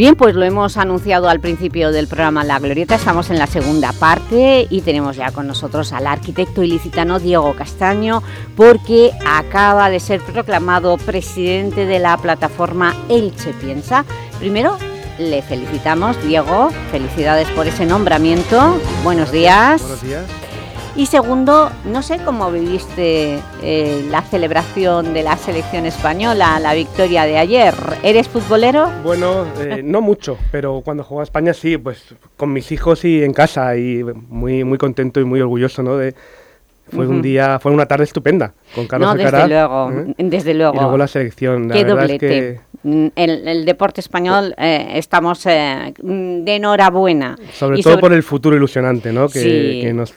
Bien, pues lo hemos anunciado al principio del programa La Glorieta, estamos en la segunda parte y tenemos ya con nosotros al arquitecto ilicitano Diego Castaño porque acaba de ser proclamado presidente de la plataforma Elche Piensa. Primero, le felicitamos, Diego, felicidades por ese nombramiento, buenos días. Buenos días. Y segundo, no sé cómo viviste eh, la celebración de la selección española, la victoria de ayer. ¿Eres futbolero? Bueno, eh, no mucho, pero cuando jugó a España sí, pues con mis hijos y en casa y muy, muy contento y muy orgulloso, ¿no? De, fue un día, fue una tarde estupenda con Carlos No, desde Alcaraz, luego, ¿eh? desde luego. Y luego la selección. La Qué verdad es doblete. que, El, el deporte español eh, estamos eh, mm, de enhorabuena. sobre Y todo sobre- por el futuro ilusionante, ¿no? Que, Sí. que nos,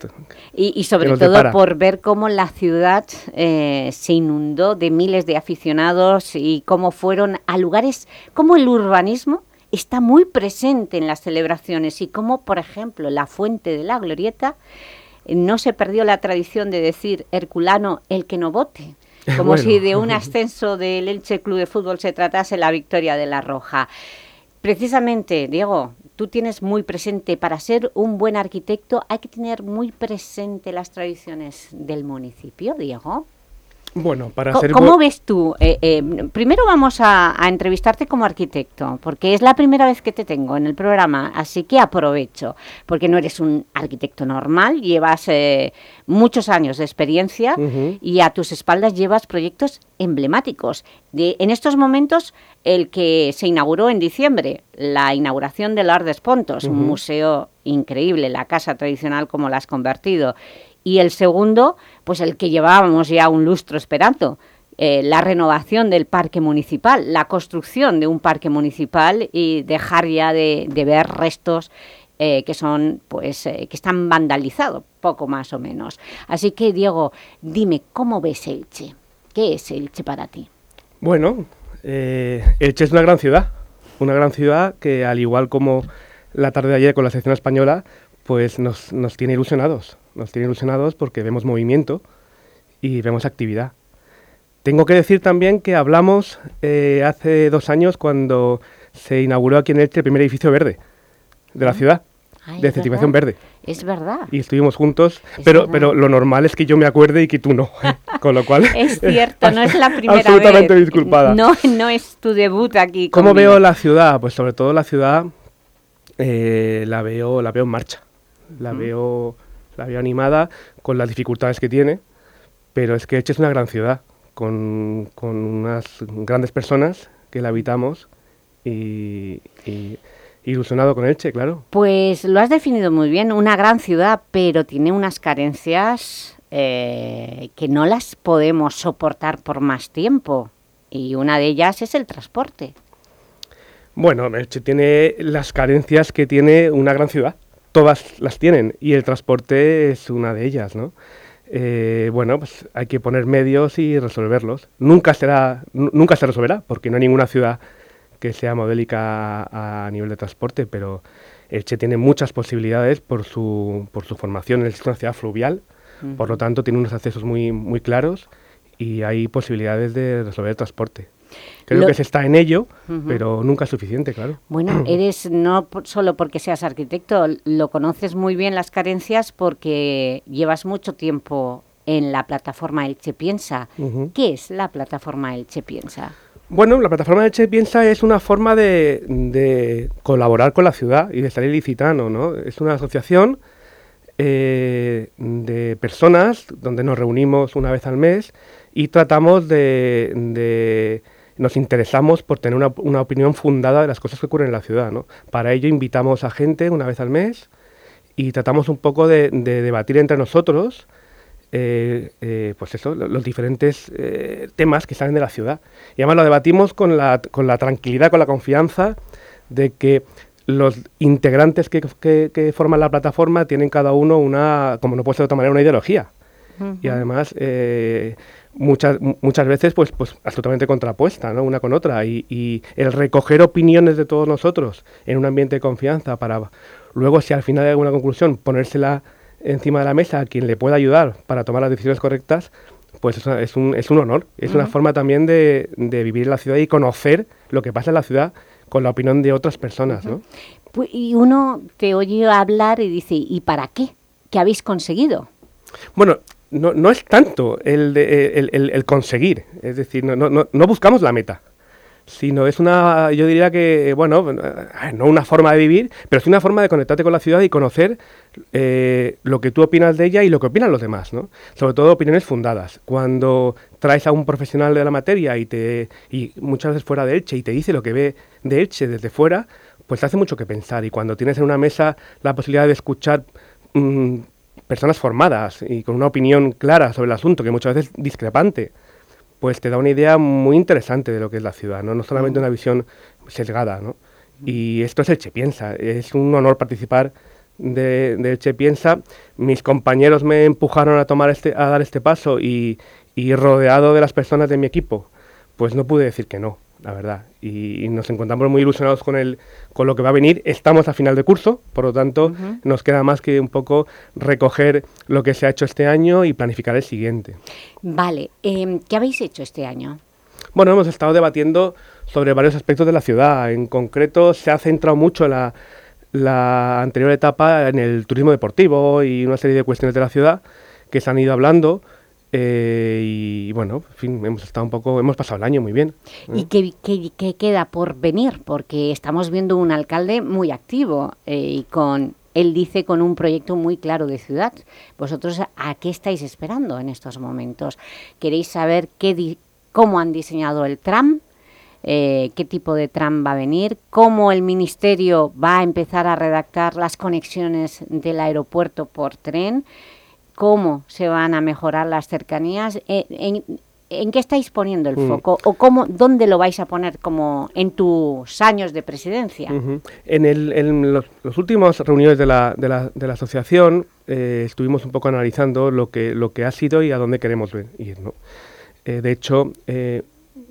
Y, y sobre que nos todo depara. por ver cómo la ciudad eh, se inundó de miles de aficionados y cómo fueron a lugares, cómo el urbanismo está muy presente en las celebraciones y cómo, por ejemplo, la Fuente de la Glorieta eh, no se perdió la tradición de decir Herculano el que no vote. Como Bueno. si de un ascenso del Elche Club de Fútbol se tratase la victoria de la Roja. Precisamente, Diego, tú tienes muy presente, para ser un buen arquitecto hay que tener muy presente las tradiciones del municipio, Diego. Bueno, para ser ¿Cómo ves tú? Eh, eh, primero vamos a, a entrevistarte como arquitecto, porque es la primera vez que te tengo en el programa, así que aprovecho, porque no eres un arquitecto normal, llevas eh, muchos años de experiencia y a tus espaldas llevas proyectos emblemáticos. De, en estos momentos, el que se inauguró en diciembre, la inauguración del Ardes Pontos, un museo increíble, la casa tradicional como la has convertido. Y el segundo, pues el que llevábamos ya un lustro esperando, eh, la renovación del parque municipal, la construcción de un parque municipal y dejar ya de, ver restos eh, que son, pues, eh, que están vandalizados, poco más o menos. Así que, Diego, dime, ¿cómo ves Elche? ¿Qué es Elche para ti? Bueno, Elche es una gran ciudad, una gran ciudad que al igual como la tarde de ayer con la selección española, pues nos, nos tiene ilusionados, nos tiene ilusionados porque vemos movimiento y vemos actividad. Tengo que decir también que hablamos eh, hace dos años cuando se inauguró aquí en Elche el primer edificio verde de la ciudad, Ah, de certificación verde. Es verdad. Y estuvimos juntos, Es pero, verdad. pero lo normal es que yo me acuerde y que tú no, con lo cual... Es cierto, no es la primera absolutamente vez. disculpada. No, no es tu debut aquí. ¿Cómo conmigo. veo la ciudad? Pues sobre todo la ciudad eh, la veo la veo en marcha. La veo la veo animada con las dificultades que tiene, pero es que Elche es una gran ciudad con, con unas grandes personas que la habitamos y, y ilusionado con Elche, claro. Pues lo has definido muy bien, una gran ciudad, pero tiene unas carencias eh, que no las podemos soportar por más tiempo. Y una de ellas es el transporte. Bueno, Elche tiene las carencias que tiene una gran ciudad. Todas las tienen y el transporte es una de ellas, ¿no? Eh, bueno, pues hay que poner medios y resolverlos. Nunca será, nu- nunca se resolverá, porque no hay ninguna ciudad que sea modélica a, a nivel de transporte, pero Elche tiene muchas posibilidades por su, por su formación. Es una ciudad fluvial, por lo tanto tiene unos accesos muy, muy claros y hay posibilidades de resolver el transporte. Creo Lo- que se está en ello, pero nunca es suficiente, claro. Bueno, eres no solo porque seas arquitecto, lo conoces muy bien las carencias porque llevas mucho tiempo en la plataforma Elche Piensa. ¿Qué es la plataforma Elche Piensa? Bueno, la plataforma de Che Piensa es una forma de, de colaborar con la ciudad y de estar ilicitano, ¿no? Es una asociación eh, de personas donde nos reunimos una vez al mes y tratamos de... de- nos interesamos por tener una, una opinión fundada de las cosas que ocurren en la ciudad, ¿no? Para ello invitamos a gente una vez al mes y tratamos un poco de, de debatir entre nosotros pues eso, los diferentes temas que salen de la ciudad. Y además lo debatimos con la, con la tranquilidad, con la confianza de que los integrantes que, que, forman la plataforma tienen cada uno una, como no puede ser de otra manera, una ideología. Y además, eh, muchas, muchas veces, pues, pues absolutamente contrapuesta, ¿no? Una con otra. Y, y, el recoger opiniones de todos nosotros en un ambiente de confianza para luego, si al final hay alguna conclusión, ponérsela encima de la mesa a quien le pueda ayudar para tomar las decisiones correctas, pues es, es, un, es un honor. Es una forma también de, de vivir en la ciudad y conocer lo que pasa en la ciudad con la opinión de otras personas, ¿no? Pues, y uno te oye hablar y dice, ¿y para qué? ¿Qué habéis conseguido? Bueno, no, no es tanto el, de, el, conseguir, es decir, no, no, no buscamos la meta sino es una, yo diría que, bueno, eh, no una forma de vivir, pero es una forma de conectarte con la ciudad y conocer eh, lo que tú opinas de ella y lo que opinan los demás, ¿no? Sobre todo opiniones fundadas. Cuando traes a un profesional de la materia y, te, y muchas veces fuera de Elche y te dice lo que ve de Elche desde fuera, pues te hace mucho que pensar. Y cuando tienes en una mesa la posibilidad de escuchar mm, personas formadas y con una opinión clara sobre el asunto, que muchas veces discrepante, pues te da una idea muy interesante de lo que es la ciudad, no, no solamente una visión sesgada. ¿no? Y esto es el Che Piensa, es un honor participar de, de Piensa. Mis compañeros me empujaron a, tomar este, a dar este paso y, y rodeado de las personas de mi equipo, pues no pude decir que no la verdad. Y, nos encontramos muy ilusionados con, el, con lo que va a venir. Estamos a final de curso, por lo tanto, nos queda más que un poco recoger lo que se ha hecho este año y planificar el siguiente. Vale, em, ¿qué habéis hecho este año? Bueno, hemos estado debatiendo sobre varios aspectos de la ciudad. En concreto, se ha centrado mucho la, la anterior etapa en el turismo deportivo y una serie de cuestiones de la ciudad que se han ido hablando eh, y bueno, hemos estado un poco, hemos pasado el año muy bien. ¿Y qué, qué, queda por venir? Porque estamos viendo un alcalde muy activo eh, y con, él dice con un proyecto muy claro de ciudad. ¿Vosotros a qué estáis esperando en estos momentos? ¿Queréis saber qué cómo han diseñado el tram? Eh, qué tipo de tram va a venir, cómo el Ministerio va a empezar a redactar las conexiones del aeropuerto por tren, cómo se van a mejorar las cercanías, eh, en, qué estáis poniendo el mm. foco o cómo, dónde lo vais a poner como en tus años de presidencia. En, el, los, últimos reuniones de la, de la, de la asociación eh, estuvimos un poco analizando lo que, lo que ha sido y a dónde queremos ir. ¿no? Eh, de hecho,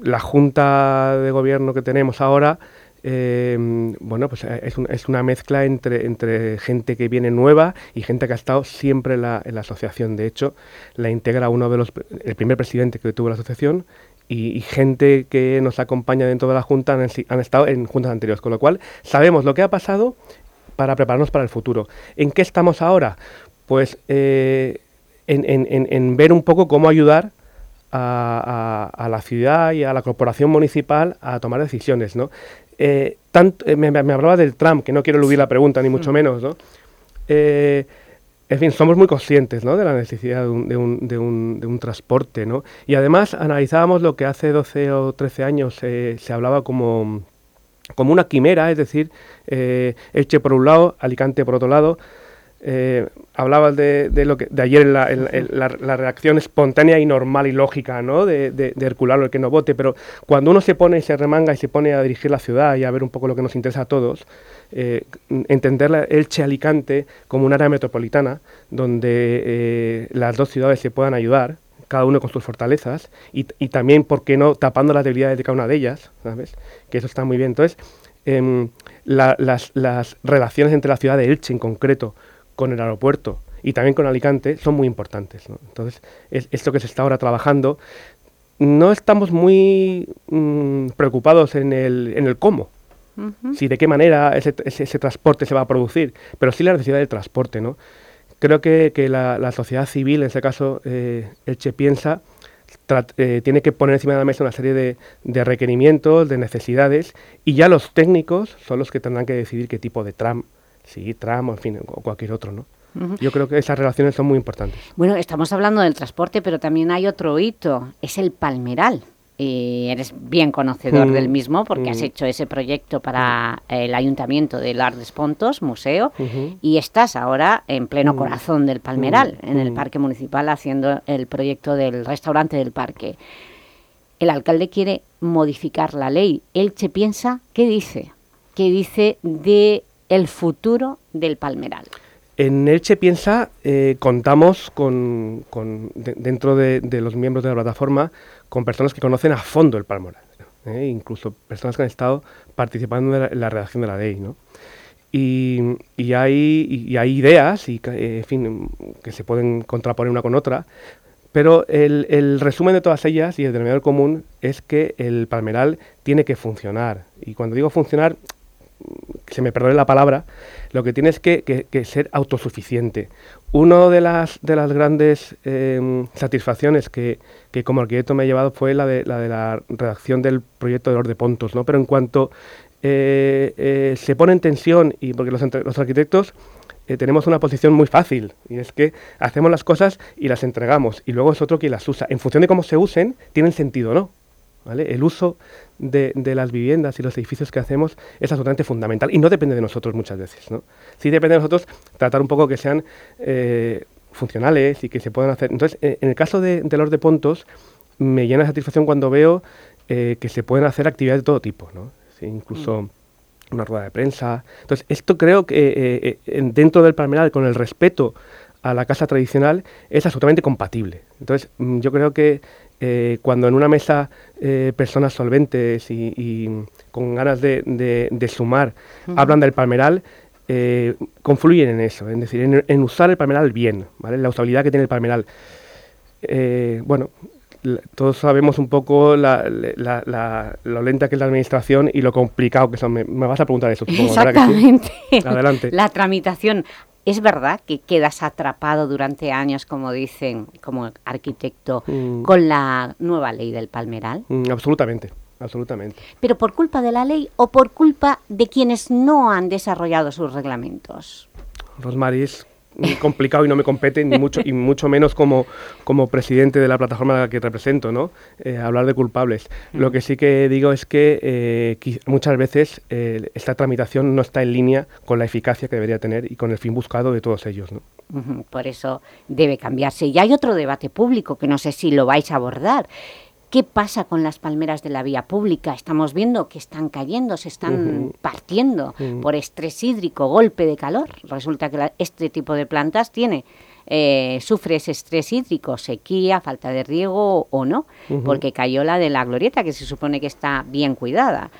la Junta de Gobierno que tenemos ahora eh, bueno, pues eh, es, es, una mezcla entre, gente que viene nueva y gente que ha estado siempre en la, asociación. De hecho, la integra uno de los, el primer presidente que tuvo la asociación y, gente que nos acompaña dentro de la Junta han, estado en juntas anteriores, con lo cual sabemos lo que ha pasado para prepararnos para el futuro. ¿En qué estamos ahora? Pues eh, en, en, ver un poco cómo ayudar a, a, a, la ciudad y a la corporación municipal a tomar decisiones, ¿no? Eh, tanto, eh, me, hablaba del tram, que no quiero eludir la pregunta, ni mucho mm. menos, ¿no? Eh, en fin, somos muy conscientes ¿no? de la necesidad de un, de, un, de, un, de un, transporte, ¿no? Y además analizábamos lo que hace 12 o 13 años se hablaba como, como una quimera, es decir, Elche por un lado, Alicante por otro lado, eh, hablabas de, lo que de ayer en la, reacción espontánea y normal y lógica ¿no? de, de, de Herculano, el que no vote, pero cuando uno se pone y se remanga y se pone a dirigir la ciudad y a ver un poco lo que nos interesa a todos, eh, entender Elche Alicante como un área metropolitana donde eh, las dos ciudades se puedan ayudar, cada uno con sus fortalezas, y, y, también, ¿por qué no?, tapando las debilidades de cada una de ellas, ¿sabes? Que eso está muy bien. Entonces, em, las, las relaciones entre la ciudad de Elche en concreto, con el aeropuerto y también con Alicante son muy importantes. Entonces, es, esto que se está ahora trabajando, no estamos muy mm, preocupados en el, en el cómo, si de qué manera ese, ese, transporte se va a producir, pero sí la necesidad del transporte. ¿no? Creo que, que la, la, sociedad civil, en ese caso eh, Elche piensa, eh, tiene que poner encima de la mesa una serie de, de, requerimientos, de necesidades, y ya los técnicos son los que tendrán que decidir qué tipo de tram sí, tramo, en fin, o cualquier otro, ¿no? Yo creo que esas relaciones son muy importantes. Bueno, estamos hablando del transporte, pero también hay otro hito, es el palmeral. y eres bien conocedor Mm, del mismo porque has mm. hecho ese proyecto para el Ayuntamiento de Lardes Pontos, museo, y estás ahora en pleno Mm. corazón del Palmeral, en el. Parque Municipal, haciendo el proyecto del restaurante del parque. El alcalde quiere modificar la ley. Elche piensa, ¿qué dice? ¿Qué dice de el futuro del Palmeral? En Elche Piensa eh, contamos con, con- de- dentro de, los miembros de la plataforma con personas que conocen a fondo el Palmoral, ¿eh? incluso personas que han estado participando en la, redacción de la ley. ¿no? Y, hay, ideas y, eh, que se pueden contraponer una con otra, pero el, el resumen de todas ellas y el denominador común es que el Palmeral tiene que funcionar. Y cuando digo funcionar, se me perdone la palabra, lo que tiene es que, que- ser autosuficiente. Una de las, de las grandes eh, satisfacciones que, que como arquitecto me ha llevado fue la de la, redacción del proyecto de Lord de Pontos, ¿no? Pero en cuanto eh, eh, se pone en tensión, y porque los, los arquitectos eh, tenemos una posición muy fácil, y es que hacemos las cosas y las entregamos, y luego es otro quien las usa. En función de cómo se usen, tienen sentido o no. ¿Vale? El uso de, de las viviendas y los edificios que hacemos es absolutamente fundamental y no depende de nosotros muchas veces. ¿no? Sí depende de nosotros tratar un poco que sean eh, funcionales y que se puedan hacer. Entonces, eh, en el caso de, de los de Pontos, me llena de satisfacción cuando veo eh, que se pueden hacer actividades de todo tipo, ¿no? Sí, incluso una rueda de prensa. Entonces, esto creo que en- dentro del Palmeral, con el respeto a la casa tradicional, es absolutamente compatible. Entonces, mm, yo creo que eh, cuando en una mesa eh, personas solventes y, y con ganas de, de- de sumar hablan del Palmeral, eh, confluyen en eso, es decir, en, en usar el Palmeral bien, ¿vale? la usabilidad que tiene el Palmeral. Bueno, todos sabemos un poco la, la- la- lo lenta que es la administración y lo complicado que son. Me, me vas a preguntar eso, supongo. Exactamente. Adelante. La tramitación. ¿Es verdad que quedas atrapado durante años, como dicen, como arquitecto, Mm. con la nueva ley del Palmeral? Mm, absolutamente, absolutamente. ¿Pero por culpa de la ley o por culpa de quienes no han desarrollado sus reglamentos? Muy complicado y no me compete, ni mucho, y mucho menos como, como presidente de la plataforma a la que represento, ¿no? Eh, hablar de culpables. Lo que sí que digo es que eh, muchas veces eh, esta tramitación no está en línea con la eficacia que debería tener y con el fin buscado de todos ellos, ¿no? Por eso debe cambiarse. Y hay otro debate público que no sé si lo vais a abordar. ¿Qué pasa con las palmeras de la vía pública? Estamos viendo que están cayendo, se están partiendo por estrés hídrico, golpe de calor. Resulta que la- este tipo de plantas tiene, eh, sufre ese estrés hídrico, sequía, falta de riego o no, porque cayó la de la glorieta, que se supone que está bien cuidada.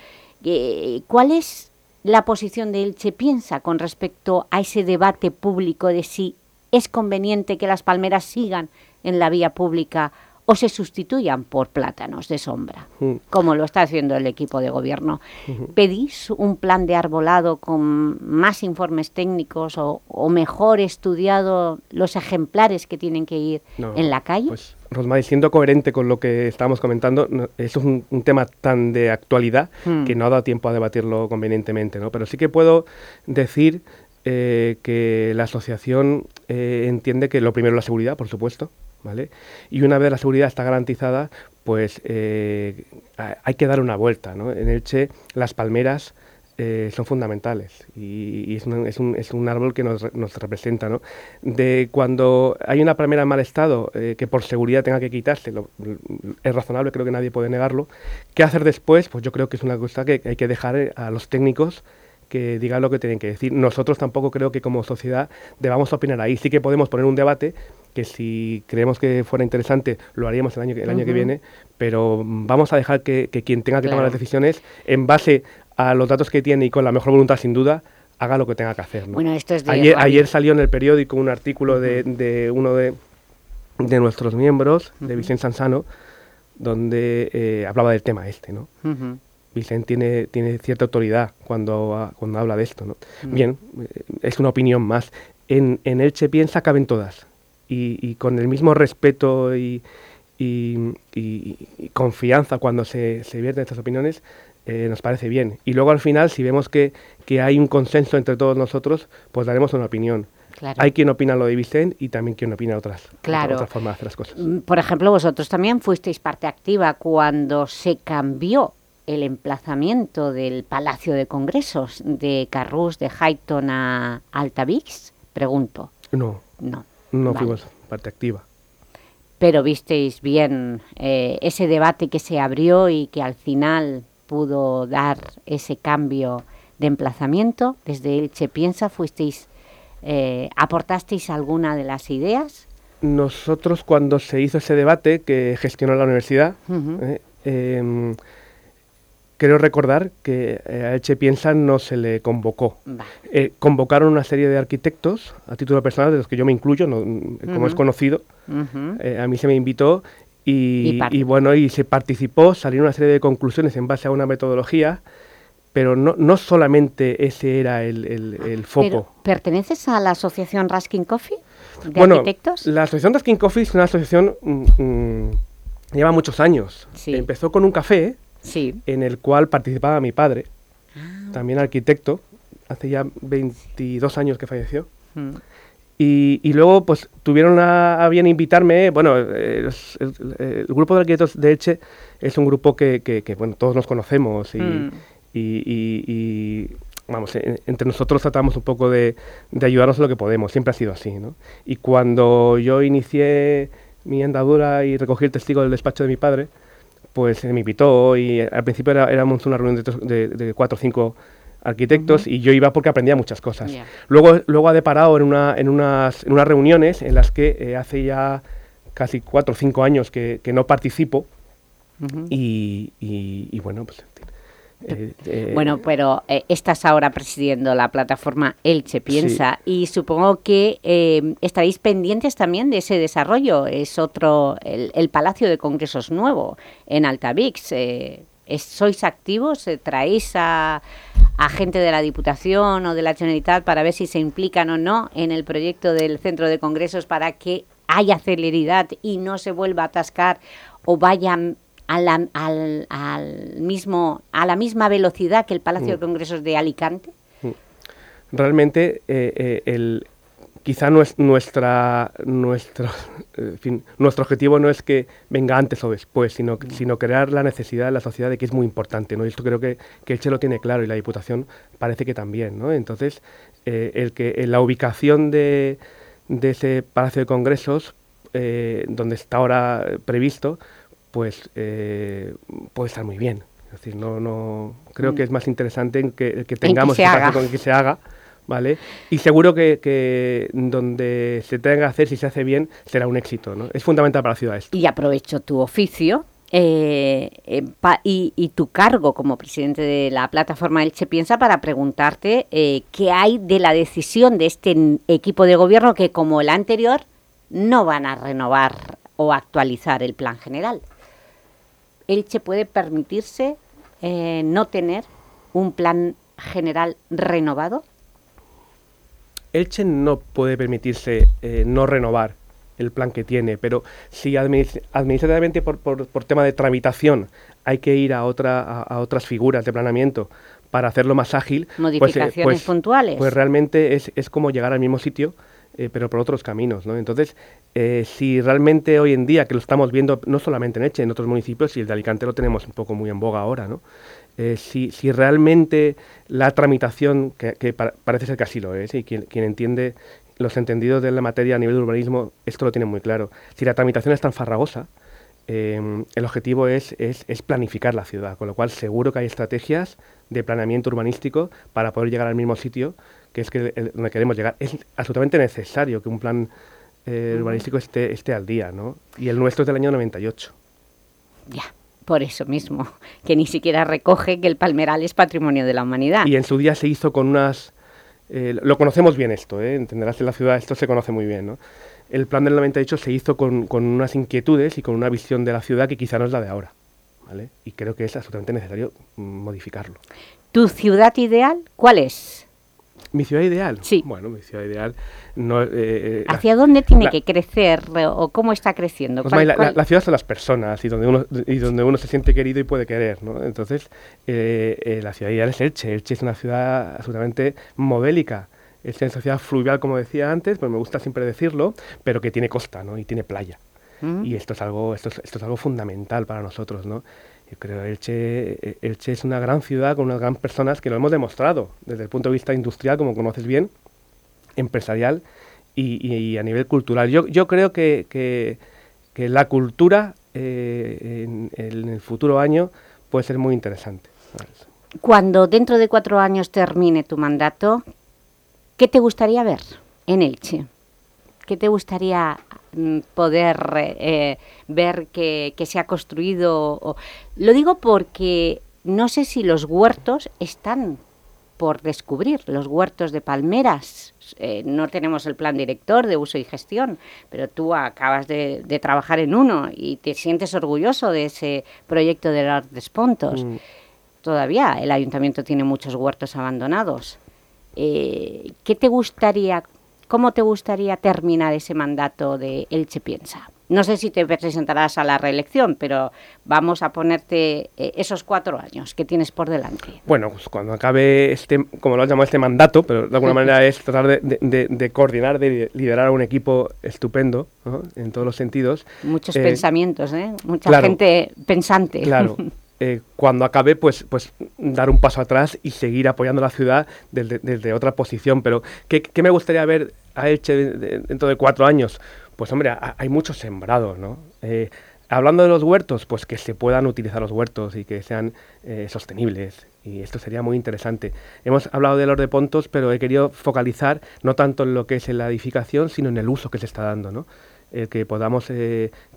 Eh, ¿Cuál es la posición de Elche Piensa con respecto a ese debate público de si es conveniente que las palmeras sigan en la vía pública o se sustituyan por plátanos de sombra, Mm. como lo está haciendo el equipo de gobierno? ¿Pedís un plan de arbolado con más informes técnicos o, o mejor estudiado los ejemplares que tienen que ir No, en la calle? Pues, Rosmary, siendo coherente con lo que estábamos comentando, no- eso es un, un tema tan de actualidad Hmm. que no ha dado tiempo a debatirlo convenientemente, ¿no? Pero sí que puedo decir eh, que la asociación eh, entiende que lo primero es la seguridad, por supuesto, ¿vale? Y una vez la seguridad está garantizada, pues eh, ha- hay que dar una vuelta, ¿no? En Elche, las palmeras eh, son fundamentales y, y es, un, es, un, es un árbol que nos, nos representa. ¿no? De cuando hay una palmera en mal estado eh, que por seguridad tenga que quitarse, lo- es razonable, creo que nadie puede negarlo. ¿Qué hacer después? Pues yo creo que es una cosa que hay que dejar eh, a los técnicos que digan lo que tienen que decir. Nosotros tampoco creo que como sociedad debamos opinar ahí. Sí que podemos poner un debate que si creemos que fuera interesante lo haríamos el año, que- el año que viene, pero vamos a dejar que, que quien tenga que tomar las decisiones en base a los datos que tiene y con la mejor voluntad sin duda, haga lo que tenga que hacer. ¿no? Bueno, esto es de ayer, ayer salió en el periódico un artículo de, de uno de, de nuestros miembros, de Vicente Sansano, donde eh, hablaba del tema este, ¿no? Vicente tiene, tiene cierta autoridad cuando, cuando habla de esto, ¿no? Bien, eh, es una opinión más. En, en Elche piensa caben todas. Y, y con el mismo respeto y, y- y- y confianza cuando se, se vierten estas opiniones, eh, nos parece bien. Y luego al final, si vemos que, que hay un consenso entre todos nosotros, pues daremos una opinión. Hay quien opina lo de Vicente y también quien opina otras, claro. otras formas de hacer las cosas. Mm, por ejemplo, vosotros también fuisteis parte activa cuando se cambió el emplazamiento del Palacio de Congresos de Carrús de Highton a Altavix, pregunto. No, no, no fuimos parte activa. Pero visteis bien eh, ese debate que se abrió y que al final pudo dar ese cambio de emplazamiento. Desde Elche Piensa, fuisteis, eh, ¿aportasteis alguna de las ideas? Nosotros cuando se hizo ese debate que gestionó la universidad, Quiero recordar que eh, a Eche Piensa no se le convocó. Eh, convocaron una serie de arquitectos, a título personal, de los que yo me incluyo, como es conocido. Eh, a mí se me invitó y, bueno, y se participó, salieron una serie de conclusiones en base a una metodología, pero no, no solamente ese era el, foco. ¿Perteneces a la asociación Raskin Coffee de arquitectos? La asociación Raskin Coffee es una asociación... Mm, mm, lleva muchos años. Empezó con un café en el cual participaba mi padre, ah. también arquitecto, hace ya 22 años que falleció. Mm. Y, luego, pues, tuvieron a, bien invitarme, bueno, el, grupo de arquitectos de Eche es un grupo que, bueno, todos nos conocemos y, mm. y, vamos, entre nosotros tratamos un poco de, de, ayudarnos en lo que podemos, siempre ha sido así, ¿no? Y cuando yo inicié mi andadura y recogí el testigo del despacho de mi padre, pues me invitó y al principio era, éramos una reunión de, cuatro o cinco arquitectos y yo iba porque aprendía muchas cosas. Luego, luego ha deparado en, una, en, unas, en unas reuniones en las que eh, hace ya casi cuatro o cinco años que, no participo y, y, bueno, pues eh, eh, bueno, pero eh, estás ahora presidiendo la plataforma Elche Piensa y supongo que estaréis pendientes también de ese desarrollo. Es otro, el, Palacio de Congresos nuevo en Altavix. ¿Sois activos? ¿Traéis a, a, gente de la Diputación o de la Generalitat para ver si se implican o no en el proyecto del Centro de Congresos para que haya celeridad y no se vuelva a atascar o vayan al, al, mismo, a la misma velocidad que el Palacio de mm. Congresos de Alicante? Mm. Realmente, eh, eh, el, quizá no es nuestra, nuestro, fin, nuestro objetivo no es que venga antes o después, sino, mm. sino crear la necesidad de la sociedad de que es muy importante. ¿no? Y esto creo que, que el Che lo tiene claro y la Diputación parece que también. ¿no? Entonces, eh, el que la ubicación de, de, ese Palacio de Congresos, donde está ahora previsto, pues eh, puede estar muy bien. Es decir, no, no, creo mm. que es más interesante en que, tengamos que ese con que se haga, ¿vale? Y seguro que, donde se tenga que hacer, si se hace bien, será un éxito, ¿no? Es fundamental para la ciudad esto. Y aprovecho tu oficio eh, eh, y, tu cargo como presidente de la plataforma Elche Piensa para preguntarte qué hay de la decisión de este equipo de gobierno que, como el anterior, no van a renovar o actualizar el plan general. Elche puede permitirse eh, no tener un plan general renovado? Elche no puede permitirse eh, no renovar el plan que tiene, pero si administrativamente por, por, tema de tramitación hay que ir a, otra, a, otras figuras de planeamiento para hacerlo más ágil, pues, eh, modificaciones pues, puntuales. Pues realmente es, es como llegar al mismo sitio eh, pero por otros caminos. ¿no? Entonces, eh, si realmente hoy en día, que lo estamos viendo no solamente en Eche, en otros municipios, y el de Alicante lo tenemos un poco muy en boga ahora, ¿no? Eh, si, realmente la tramitación, que, parece ser que así lo es, y quien, entiende los entendidos de la materia a nivel de urbanismo, esto lo tiene muy claro. Si la tramitación es tan farragosa, el objetivo es, es, es, planificar la ciudad, con lo cual seguro que hay estrategias de planeamiento urbanístico para poder llegar al mismo sitio que es que donde queremos llegar. Es absolutamente necesario que un plan eh, urbanístico esté, esté al día, ¿no? Y el nuestro es del año 98. Ya, por eso mismo, que ni siquiera recoge que el palmeral es patrimonio de la humanidad. Y en su día se hizo con unas... Eh, lo conocemos bien esto, ¿eh? entenderás en la ciudad, esto se conoce muy bien, ¿no? El plan del 98 se hizo con, con unas inquietudes y con una visión de la ciudad que quizá no es la de ahora, ¿vale? Y creo que es absolutamente necesario mm, modificarlo. ¿Tu ciudad ideal cuál es? ¿Mi ciudad ideal? Sí. Bueno, mi ciudad ideal... No, eh, eh, ¿Hacia dónde tiene que crecer o cómo está creciendo? Pues la, ciudad son las personas y donde, uno, y donde uno se siente querido y puede querer, ¿no? Entonces, eh, la ciudad ideal es Elche. Elche es una ciudad absolutamente modélica. Es una sociedad fluvial, como decía antes, pues me gusta siempre decirlo, pero que tiene costa, ¿no? Y tiene playa. Mm. Y esto es algo, esto es, esto es algo fundamental para nosotros, ¿no? Yo creo Elche, Elche es una gran ciudad con unas gran personas que lo hemos demostrado desde el punto de vista industrial, como conoces bien, empresarial y, a nivel cultural. Yo, yo creo que, que, la cultura eh, en, el futuro año puede ser muy interesante. Cuando dentro de cuatro años termine tu mandato, ¿qué te gustaría ver en Elche? ¿Qué te gustaría mm, poder eh, ver que, que, se ha construido? Lo digo porque no sé si los huertos están por descubrir, los huertos de palmeras. Eh, no tenemos el plan director de uso y gestión, pero tú acabas de, de, trabajar en uno y te sientes orgulloso de ese proyecto de los despontos. Mm. Todavía el ayuntamiento tiene muchos huertos abandonados. Eh, ¿Qué te gustaría, cómo te gustaría terminar ese mandato de Elche Piensa? No sé si te presentarás a la reelección, pero vamos a ponerte eh, esos cuatro años que tienes por delante. Bueno, pues cuando acabe este, como lo has llamado, este mandato, pero de alguna manera es tratar de, de, de, coordinar, de liderar a un equipo estupendo, ¿no? en todos los sentidos. Muchos eh, pensamientos, ¿eh? Mucha claro, gente pensante. Claro. Eh, cuando acabe, pues, pues dar un paso atrás y seguir apoyando a la ciudad desde, otra posición. Pero, ¿qué, ¿qué, me gustaría ver a Elche dentro de cuatro años? Pues hombre, hay mucho sembrado, ¿no? Eh, hablando de los huertos, pues que se puedan utilizar los huertos y que sean eh, sostenibles. Y esto sería muy interesante. Hemos hablado de los de Pontos, pero he querido focalizar no tanto en lo que es la edificación, sino en el uso que se está dando, ¿no? El que podamos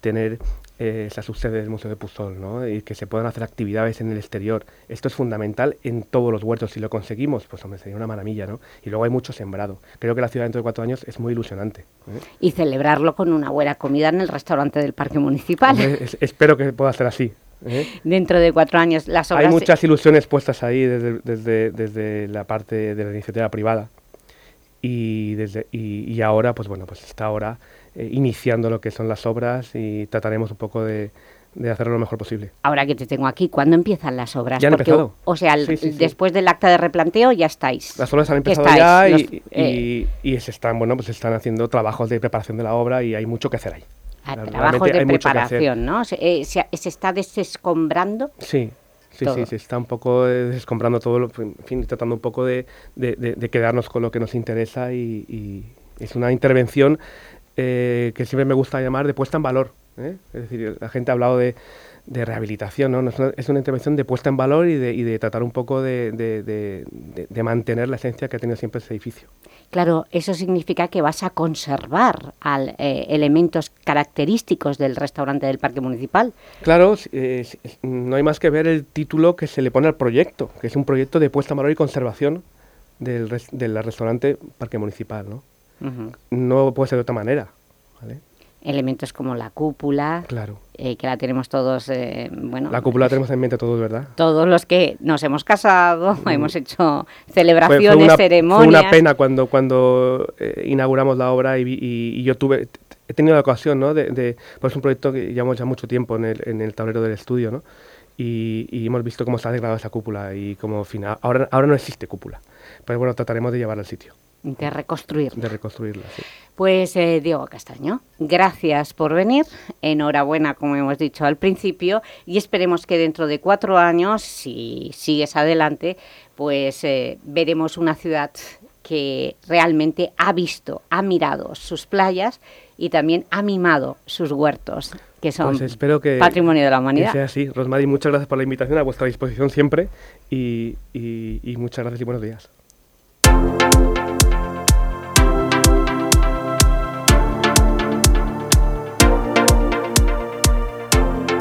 tener eh, esa subsede del Museo de Puzol, ¿no? y que se puedan hacer actividades en el exterior. Esto es fundamental en todos los huertos. Si lo conseguimos, pues hombre, sería una maravilla. ¿no? Y luego hay mucho sembrado. Creo que la ciudad dentro de cuatro años es muy ilusionante. ¿eh? Y celebrarlo con una buena comida en el restaurante del Parque Municipal. Hombre, es, espero que pueda ser así. ¿Eh? Dentro de cuatro años las obras... Hay muchas ilusiones puestas ahí desde, desde, desde la parte de la iniciativa privada y, desde, y, y ahora, pues bueno, pues está ahora eh, iniciando lo que son las obras y trataremos un poco de, de, hacerlo lo mejor posible. Ahora que te tengo aquí, ¿cuándo empiezan las obras? Ya han Porque, empezado. O sea, sí, sí, sí. después del acta de replanteo ya estáis. Las obras han empezado estáis? ya Los, y, eh, y, y, se están, bueno, pues están haciendo trabajos de preparación de la obra y hay mucho que hacer ahí. Ah, trabajos de preparación, ¿no? Se, eh, se, se, está desescombrando? Sí, Sí, todo. sí, se está un poco descombrando todo, lo, en fin, tratando un poco de, de, de, de, quedarnos con lo que nos interesa y, y es una intervención eh, que siempre me gusta llamar de puesta en valor. ¿eh? Es decir, la gente ha hablado de, de rehabilitación, ¿no? Es una, es una, intervención de puesta en valor y de, y de tratar un poco de, de, mantener la esencia que ha tenido siempre ese edificio. Claro, eso significa que vas a conservar al, eh, elementos característicos del restaurante del Parque Municipal. Claro, eh, no hay más que ver el título que se le pone al proyecto, que es un proyecto de puesta en valor y conservación del, del restaurante Parque Municipal, ¿no? Uh -huh. No puede ser de otra manera, ¿vale? elementos como la cúpula, claro. eh, que la tenemos todos, eh, bueno... La cúpula la tenemos en mente todos, ¿verdad? Todos los que nos hemos casado, mm. hemos hecho celebraciones, fue, fue una, ceremonias... Fue una pena cuando, cuando eh, inauguramos la obra y, y, y, yo tuve... He tenido la ocasión, ¿no? De, de, pues es un proyecto que llevamos ya mucho tiempo en el, en el tablero del estudio, ¿no? Y, y, hemos visto cómo se ha degradado esa cúpula y como final... Ahora, ahora no existe cúpula, pero bueno, trataremos de llevarla al sitio. De reconstruirla. De reconstruirla, sí. Pues eh, Diego Castaño, gracias por venir, enhorabuena como hemos dicho al principio y esperemos que dentro de cuatro años, si sigues adelante, pues eh, veremos una ciudad que realmente ha visto, ha mirado sus playas y también ha mimado sus huertos, que son pues espero que, patrimonio de la humanidad. Que sea así. Rosmary, muchas gracias por la invitación, a vuestra disposición siempre y, y, y muchas gracias y buenos días.